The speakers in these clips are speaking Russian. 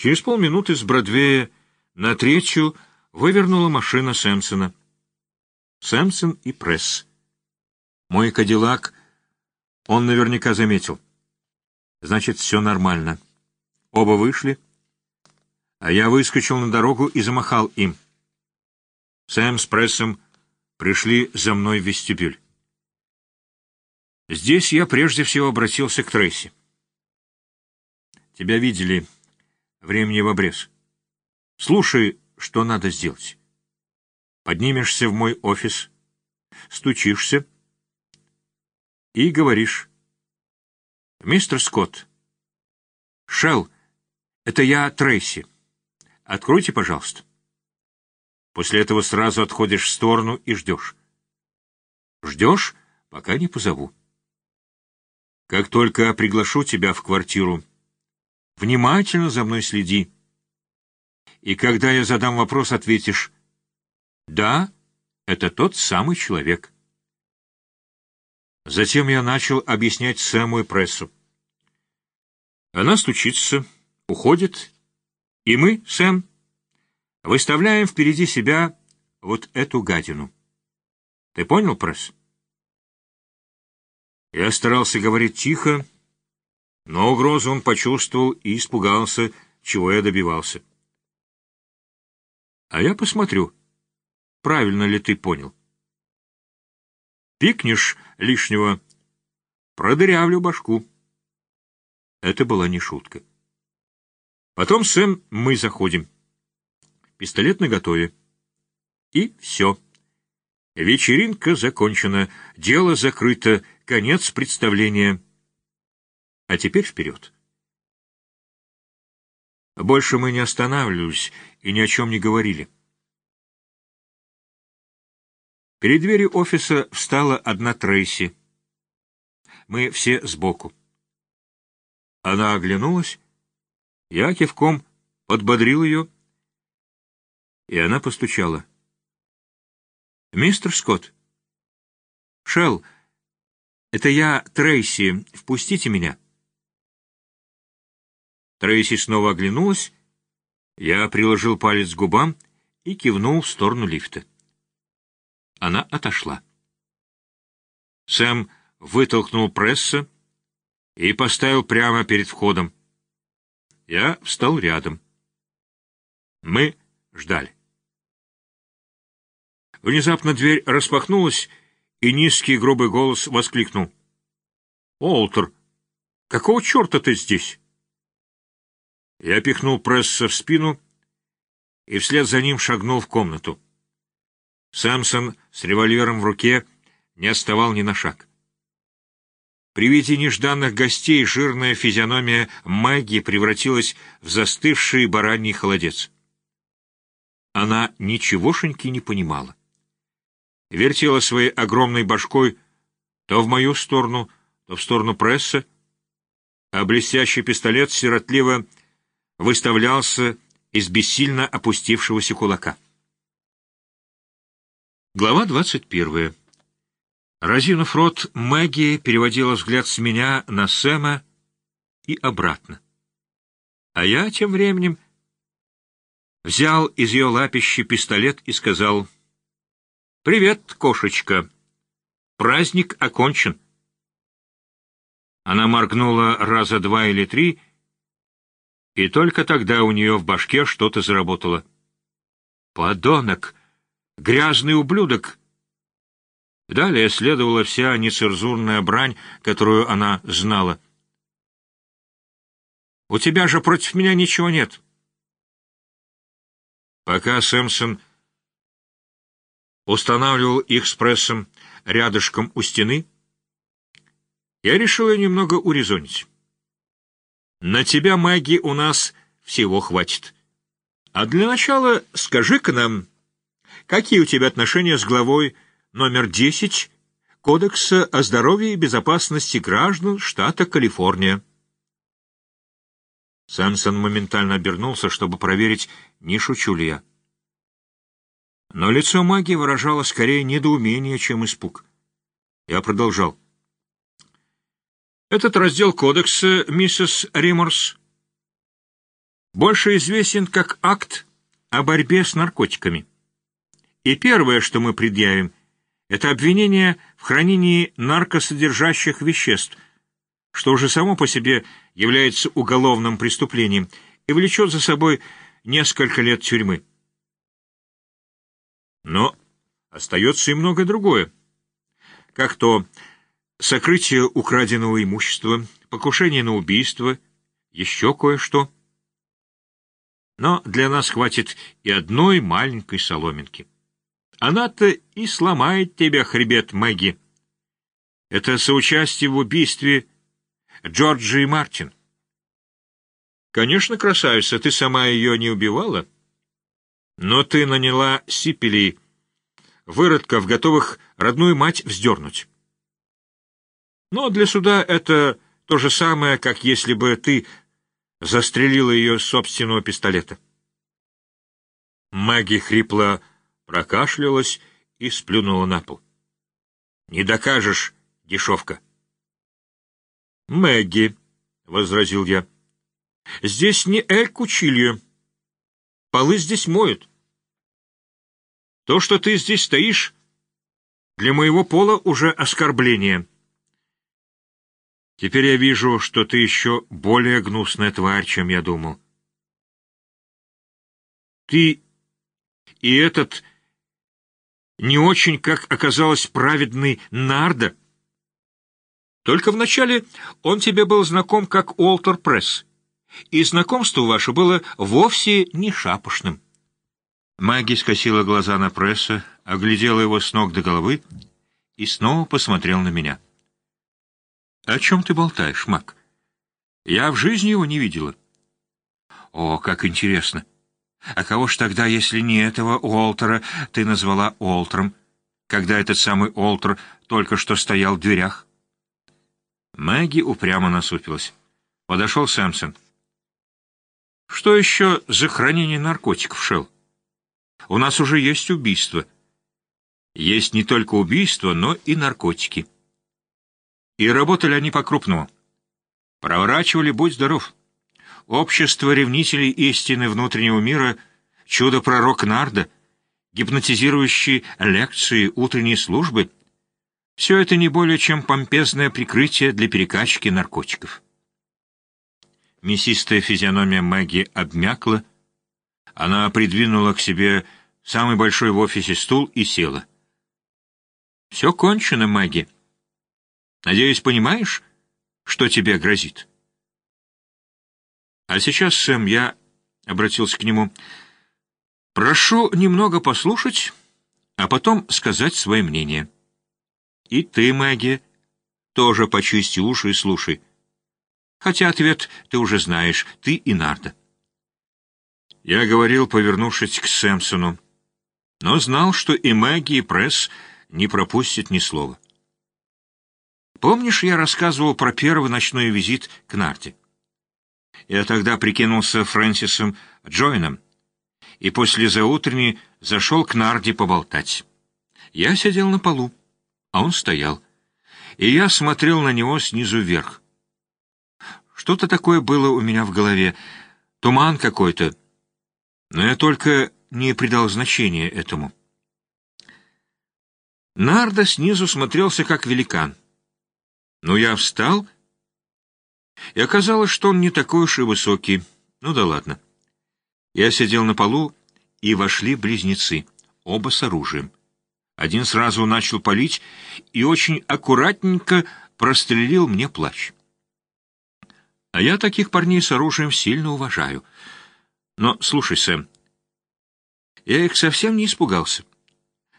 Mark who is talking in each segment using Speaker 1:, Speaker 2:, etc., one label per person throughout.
Speaker 1: Через полминуты с Бродвея на третью вывернула машина Сэмпсона. Сэмпсон и пресс. Мой кадиллак он наверняка заметил. Значит, все нормально. Оба вышли, а я выскочил на дорогу и замахал им. Сэм с прессом пришли за мной в вестибюль. Здесь я прежде всего обратился к Трейси. Тебя видели. Времени в обрез. Слушай, что надо сделать. Поднимешься в мой офис, стучишься и говоришь. Мистер Скотт, Шелл, это я, Трейси. Откройте, пожалуйста. После этого сразу отходишь в сторону и ждешь. Ждешь, пока не позову. Как только приглашу тебя в квартиру, внимательно за мной следи. И когда я задам вопрос, ответишь «Да, это тот самый человек». Затем я начал объяснять Сэму и прессу. Она стучится, уходит, и мы, Сэм, выставляем впереди себя вот эту гадину. Ты понял, пресс? Я старался говорить тихо, но угрозу он почувствовал и испугался, чего я добивался. А я посмотрю, правильно ли ты понял. Пикнешь лишнего, продырявлю башку. Это была не шутка. Потом, Сэм, мы заходим. Пистолет наготове. И все. Вечеринка закончена, дело закрыто, конец представления. А теперь вперед. Больше мы не останавливались и ни о чем не говорили. Перед дверью офиса встала одна Трейси. Мы все сбоку. Она оглянулась, я кивком подбодрил ее, и она постучала. «Мистер Скотт!» «Шелл, это я, Трейси. Впустите меня!» Трейси снова оглянулась, я приложил палец к губам и кивнул в сторону лифта. Она отошла. Сэм вытолкнул пресса, и поставил прямо перед входом. Я встал рядом. Мы ждали. Внезапно дверь распахнулась, и низкий грубый голос воскликнул. «Олтер, какого черта ты здесь?» Я пихнул пресса в спину и вслед за ним шагнул в комнату. Самсон с револьвером в руке не отставал ни на шаг. При виде нежданных гостей жирная физиономия Мэгги превратилась в застывший бараний холодец. Она ничегошеньки не понимала. Вертела своей огромной башкой то в мою сторону, то в сторону пресса, а блестящий пистолет сиротливо выставлялся из бессильно опустившегося кулака. Глава двадцать первая. Разинув рот, Мэгги переводила взгляд с меня на Сэма и обратно. А я тем временем взял из ее лапищи пистолет и сказал «Привет, кошечка! Праздник окончен!» Она моргнула раза два или три, и только тогда у нее в башке что-то заработало. «Подонок! Грязный ублюдок!» Далее следовала вся нецензурная брань, которую она знала. «У тебя же против меня ничего нет». Пока Сэмпсон устанавливал их с прессом рядышком у стены, я решил ее немного урезонить. «На тебя, Мэгги, у нас всего хватит. А для начала скажи-ка нам, какие у тебя отношения с главой номер 10 Кодекса о здоровье и безопасности граждан штата Калифорния. Самсон моментально обернулся, чтобы проверить, не шучу ли я. Но лицо магии выражало скорее недоумение, чем испуг. Я продолжал. Этот раздел кодекса, миссис Римморс, больше известен как акт о борьбе с наркотиками. И первое, что мы предъявим, это обвинение в хранении наркосодержащих веществ, что уже само по себе является уголовным преступлением и влечет за собой несколько лет тюрьмы. Но остается и многое другое, как то сокрытие украденного имущества, покушение на убийство, еще кое-что. Но для нас хватит и одной маленькой соломинки. Она-то и сломает тебя, хребет Мэгги. Это соучастие в убийстве Джорджи и Мартин. Конечно, красавица, ты сама ее не убивала, но ты наняла сипелей, выродков, готовых родную мать вздернуть. Но для суда это то же самое, как если бы ты застрелила ее с собственного пистолета. Маги хрипло прокашлялась и сплюнула на пол. — Не докажешь, дешевка. — Мэгги, — возразил я, — здесь не Эль Кучильо. Полы здесь моют. То, что ты здесь стоишь, для моего пола уже оскорбление. Теперь я вижу, что ты еще более гнусная тварь, чем я думал. Ты и этот не очень, как оказалось, праведный Нарда. Только вначале он тебе был знаком как Уолтер Пресс, и знакомство ваше было вовсе не шапошным. Маги скосила глаза на пресса, оглядела его с ног до головы и снова посмотрел на меня. — О чем ты болтаешь, Маг? Я в жизни его не видела. — О, как интересно! А кого ж тогда, если не этого Уолтера, ты назвала Уолтером, когда этот самый Уолтер только что стоял в дверях? Мэгги упрямо насупилась. Подошел Сэмсон. — Что еще за хранение наркотиков, Шелл? У нас уже есть убийство. Есть не только убийство, но и наркотики. И работали они по-крупному. Проворачивали, будь здоров. Общество ревнителей истины внутреннего мира, чудо-пророк Нарда, гипнотизирующие лекции, утренние службы — все это не более чем помпезное прикрытие для перекачки наркотиков. Мясистая физиономия Мэгги обмякла, она придвинула к себе самый большой в офисе стул и села. «Все кончено, Мэгги. Надеюсь, понимаешь, что тебе грозит?» «А сейчас, Сэм, я...» — обратился к нему. «Прошу немного послушать, а потом сказать свое мнение. И ты, Мэгги, тоже почисти уши и слушай. Хотя ответ ты уже знаешь, ты и Нарда». Я говорил, повернувшись к Сэмпсону но знал, что и Мэгги, и Пресс не пропустят ни слова. Помнишь, я рассказывал про первый ночной визит к Нарте? Я тогда прикинулся Фрэнсисом Джойном, и после заутренней зашел к Нарде поболтать. Я сидел на полу, а он стоял, и я смотрел на него снизу вверх. Что-то такое было у меня в голове, туман какой-то, но я только не придал значения этому. Нарда снизу смотрелся как великан. Но я встал, и оказалось, что он не такой уж и высокий. Ну да ладно. Я сидел на полу, и вошли близнецы, оба с оружием. Один сразу начал палить и очень аккуратненько прострелил мне плащ. А я таких парней с оружием сильно уважаю. Но, слушай, Сэм, я их совсем не испугался.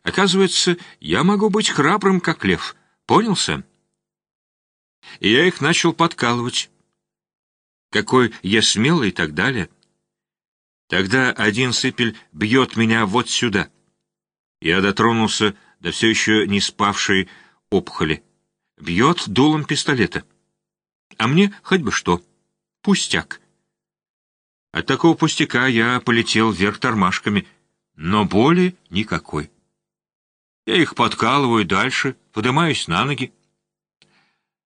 Speaker 1: Оказывается, я могу быть храбрым, как лев. Понял, Сэм? И я их начал подкалывать. Какой я смелый и так далее. Тогда один сыпель бьет меня вот сюда. Я дотронулся до все еще не спавшей опухоли. Бьет дулом пистолета. А мне хоть бы что. Пустяк. От такого пустяка я полетел вверх тормашками — но боли никакой. Я их подкалываю дальше, поднимаюсь на ноги.